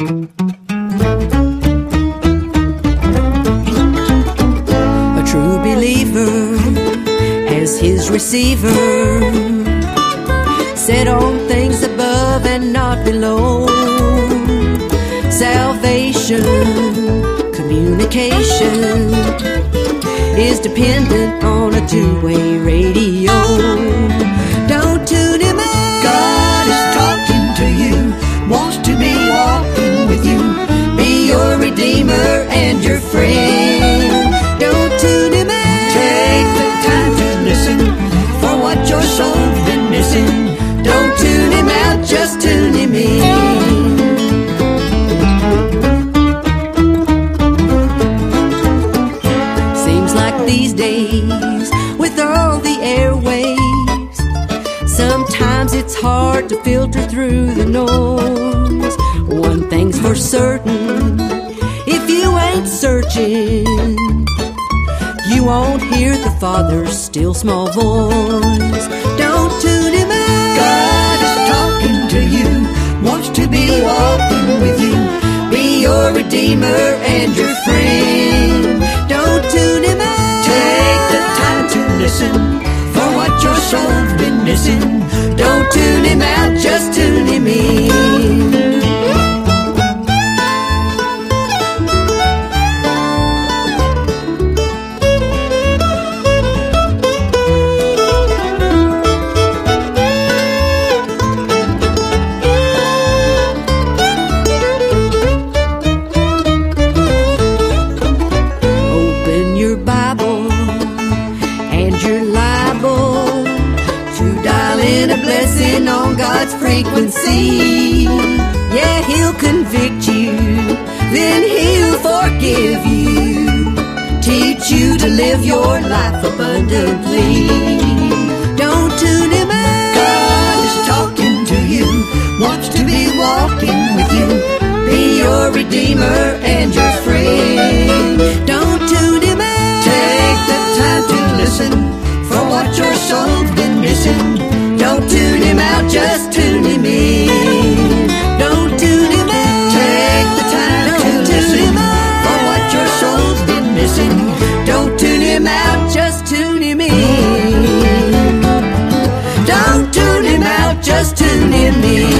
A true believer as his receiver, set on things above and not below. Salvation, communication is dependent on a two-way radio. And your friend. Don't tune him out. Take the time to listen for what your soul's been missing. Don't tune him out, just tune him in. Seems like these days, with all the airwaves, sometimes it's hard to filter through the noise. You won't hear the Father's still small voice. Don't tune him out. God is talking to you, wants to be walking with you, be your redeemer and your friend. Don't tune him out. Take the time to listen for what your soul's been missing. Don't tune him out, just tune him in. In a blessing on God's frequency. Yeah, He'll convict you, then He'll forgive you, teach you to live your life abundantly. Don't tune Him out. God is talking to you, wants to be walking with you, be your redeemer and your friend. Just tune him in. Don't tune him out. Take the time Don't to listen for what your soul's been missing. Don't tune him out. Just tune him in. Don't tune him out. Just tune him in.